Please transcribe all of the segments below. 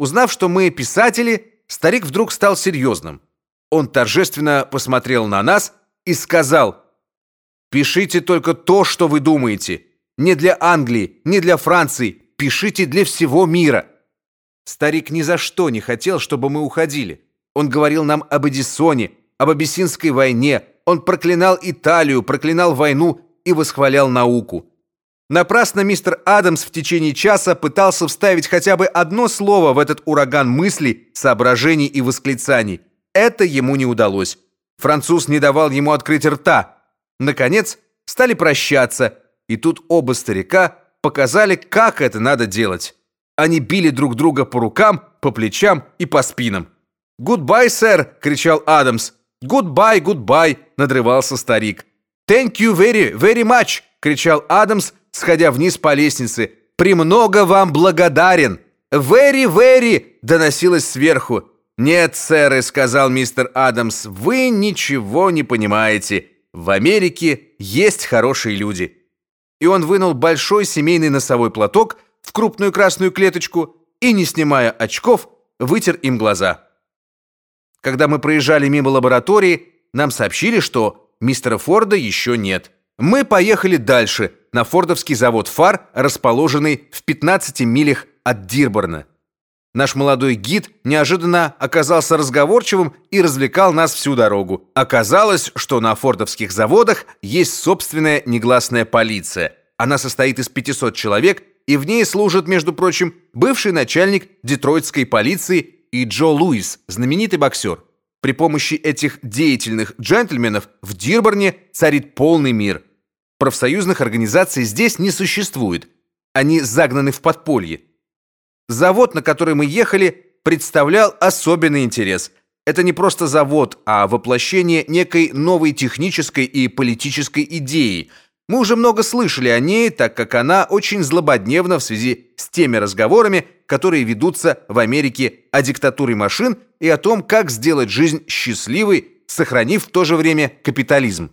Узнав, что мы писатели, старик вдруг стал серьезным. Он торжественно посмотрел на нас и сказал: "Пишите только то, что вы думаете. Не для Англии, не для Франции, пишите для всего мира". Старик ни за что не хотел, чтобы мы уходили. Он говорил нам об Эдисоне, об Абиссинской войне, он проклинал Италию, проклинал войну и восхвалял науку. Напрасно мистер Адамс в течение часа пытался вставить хотя бы одно слово в этот ураган мыслей, соображений и восклицаний. Это ему не удалось. Француз не давал ему открыть рта. Наконец, стали прощаться, и тут оба старика показали, как это надо делать. Они били друг друга по рукам, по плечам и по спинам. «Goodbye, sir!» — кричал Адамс. «Goodbye, goodbye!» — надрывался старик. «Thank you very, very much!» — кричал Адамс, сходя вниз по лестнице. «Премного вам благодарен!» «Very, very!» — доносилось сверху. «Нет, сэр», — сказал мистер Адамс, — «вы ничего не понимаете. В Америке есть хорошие люди». И он вынул большой семейный носовой платок в крупную красную клеточку и, не снимая очков, вытер им глаза. Когда мы проезжали мимо лаборатории, нам сообщили, что мистера Форда еще нет. Мы поехали дальше, на фордовский завод фар, расположенный в 15 милях от Дирборна. Наш молодой гид неожиданно оказался разговорчивым и развлекал нас всю дорогу. Оказалось, что на фордовских заводах есть собственная негласная полиция. Она состоит из 500 человек, и в ней служит, между прочим, бывший начальник детройтской полиции и Джо Луис, знаменитый боксер. При помощи этих деятельных джентльменов в Дирборне царит полный мир – Профсоюзных организаций здесь не существует. Они загнаны в подполье. Завод, на который мы ехали, представлял особенный интерес. Это не просто завод, а воплощение некой новой технической и политической идеи. Мы уже много слышали о ней, так как она очень злободневна в связи с теми разговорами, которые ведутся в Америке о диктатуре машин и о том, как сделать жизнь счастливой, сохранив в то же время капитализм.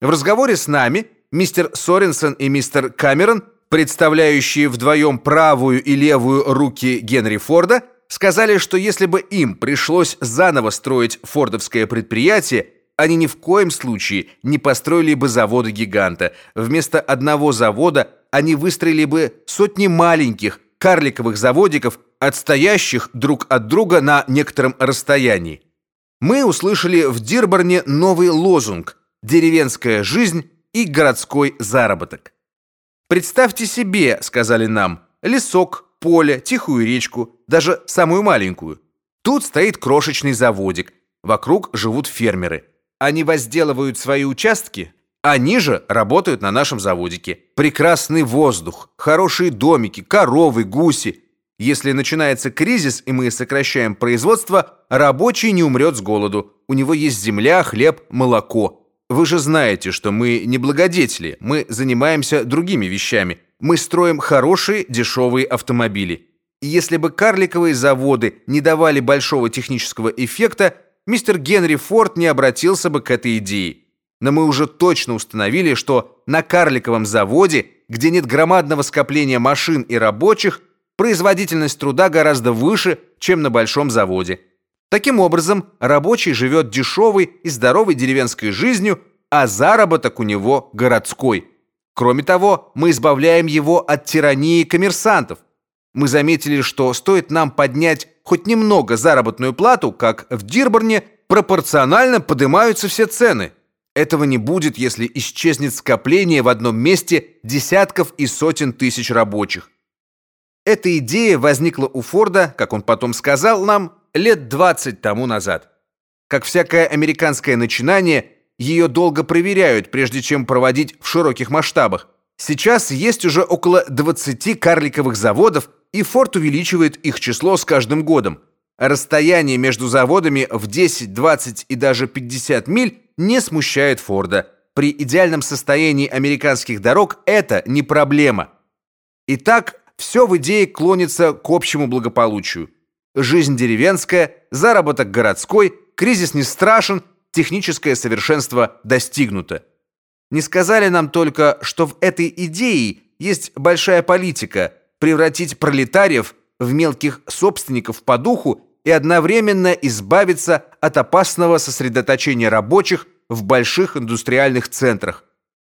В разговоре с нами мистер Соренсон и мистер Камерон, представляющие вдвоем правую и левую руки Генри Форда, сказали, что если бы им пришлось заново строить фордовское предприятие, они ни в коем случае не построили бы завода гиганта. Вместо одного завода они выстроили бы сотни маленьких карликовых заводиков, отстоящих друг от друга на некотором расстоянии. Мы услышали в Дирборне новый лозунг деревенская жизнь и городской заработок. Представьте себе, сказали нам, лесок, поле, тихую речку, даже самую маленькую. Тут стоит крошечный заводик, вокруг живут фермеры. Они возделывают свои участки, они же работают на нашем заводике. Прекрасный воздух, хорошие домики, коровы, гуси. Если начинается кризис и мы сокращаем производство, рабочий не умрет с голоду. У него есть земля, хлеб, молоко. Вы же знаете, что мы не благодетели, мы занимаемся другими вещами. Мы строим хорошие дешевые автомобили. Если бы карликовые заводы не давали большого технического эффекта, мистер Генри Форд не обратился бы к этой идее. Но мы уже точно установили, что на карликовом заводе, где нет громадного скопления машин и рабочих, производительность труда гораздо выше, чем на большом заводе. Таким образом, рабочий живет дешевой и здоровой деревенской жизнью, а заработок у него городской. Кроме того, мы избавляем его от тирании коммерсантов. Мы заметили, что стоит нам поднять хоть немного заработную плату, как в Дирборне, пропорционально поднимаются все цены. Этого не будет, если исчезнет скопление в одном месте десятков и сотен тысяч рабочих. Эта идея возникла у Форда, как он потом сказал нам, лет 20 тому назад. Как всякое американское начинание, ее долго проверяют, прежде чем проводить в широких масштабах. Сейчас есть уже около 20 карликовых заводов, и Форд увеличивает их число с каждым годом. Расстояние между заводами в 10, 20 и даже 50 миль не смущает Форда. При идеальном состоянии американских дорог это не проблема. Итак, все в идее клонится к общему благополучию. Жизнь деревенская, заработок городской, кризис не страшен, техническое совершенство достигнуто. Не сказали нам только, что в этой идее есть большая политика превратить пролетариев в мелких собственников по духу и одновременно избавиться от опасного сосредоточения рабочих в больших индустриальных центрах,